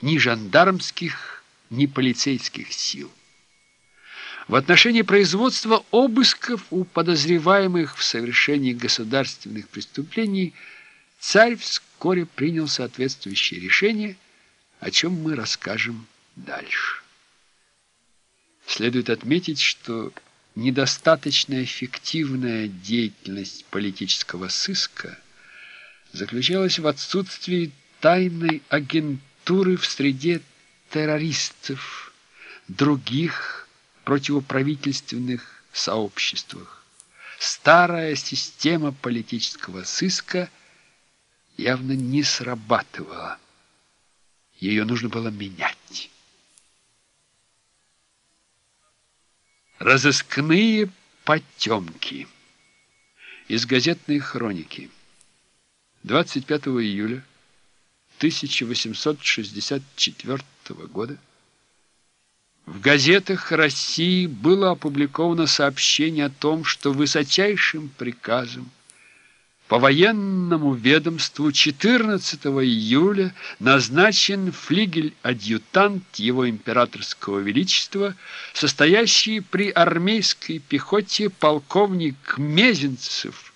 ни жандармских, ни полицейских сил. В отношении производства обысков у подозреваемых в совершении государственных преступлений царь вскоре принял соответствующее решение, о чем мы расскажем дальше. Следует отметить, что недостаточно эффективная деятельность политического сыска заключалась в отсутствии тайной агентуры в среде террористов, других противоправительственных сообществах. Старая система политического сыска явно не срабатывала. Ее нужно было менять. Разыскные потемки. Из газетной хроники. 25 июля 1864 года в газетах России было опубликовано сообщение о том, что высочайшим приказом по военному ведомству 14 июля назначен флигель-адъютант его императорского величества, состоящий при армейской пехоте полковник Мезенцев,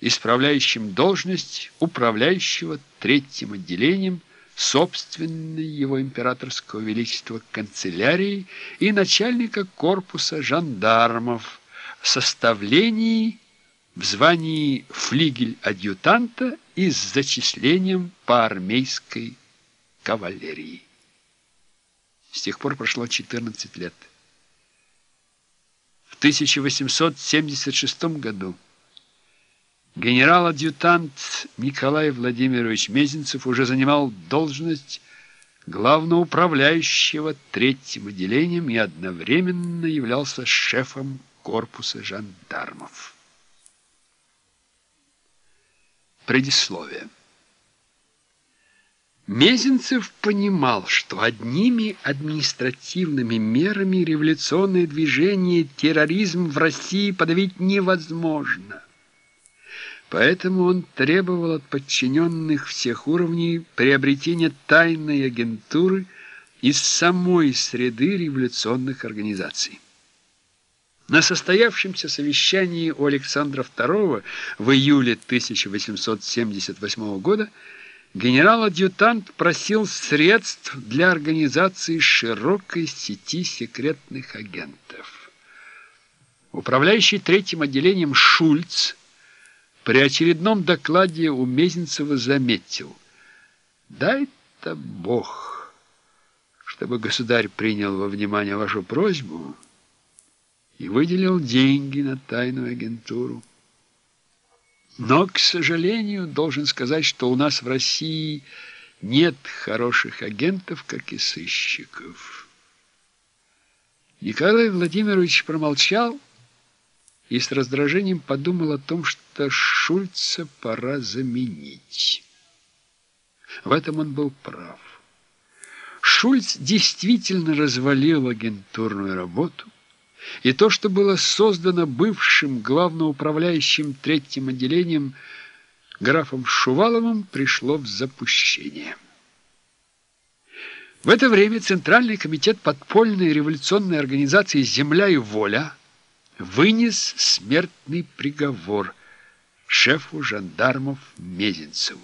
исправляющим должность управляющего третьим отделением собственной его императорского величества канцелярии и начальника корпуса жандармов в составлении в звании флигель-адъютанта и с зачислением по армейской кавалерии. С тех пор прошло 14 лет. В 1876 году генерал-адъютант Николай Владимирович Мезенцев уже занимал должность главноуправляющего третьим отделением и одновременно являлся шефом корпуса жандармов. Предисловие. Мезенцев понимал, что одними административными мерами революционное движение терроризм в России подавить невозможно. Поэтому он требовал от подчиненных всех уровней приобретения тайной агентуры из самой среды революционных организаций. На состоявшемся совещании у Александра II в июле 1878 года генерал-адъютант просил средств для организации широкой сети секретных агентов. Управляющий третьим отделением Шульц при очередном докладе у Мезенцева заметил «Дай-то Бог, чтобы государь принял во внимание вашу просьбу» и выделил деньги на тайную агентуру. Но, к сожалению, должен сказать, что у нас в России нет хороших агентов, как и сыщиков. Николай Владимирович промолчал и с раздражением подумал о том, что Шульца пора заменить. В этом он был прав. Шульц действительно развалил агентурную работу, и то, что было создано бывшим главноуправляющим третьим отделением графом Шуваловым, пришло в запущение. В это время Центральный комитет подпольной революционной организации «Земля и воля» вынес смертный приговор шефу жандармов Мезенцеву.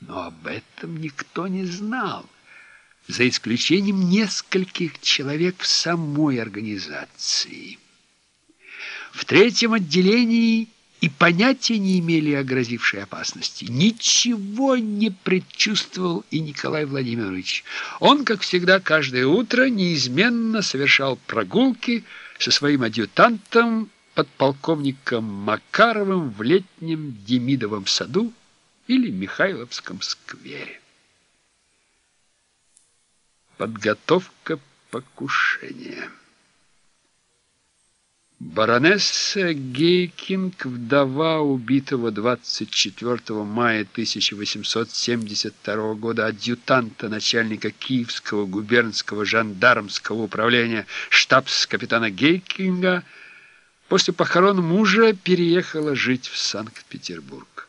Но об этом никто не знал за исключением нескольких человек в самой организации. В третьем отделении и понятия не имели о грозившей опасности. Ничего не предчувствовал и Николай Владимирович. Он, как всегда, каждое утро неизменно совершал прогулки со своим адъютантом, подполковником Макаровым в летнем Демидовом саду или Михайловском сквере. Подготовка покушения. Баронесса Гейкинг, вдова убитого 24 мая 1872 года адъютанта начальника Киевского губернского жандармского управления штабс-капитана Гейкинга, после похорон мужа переехала жить в Санкт-Петербург.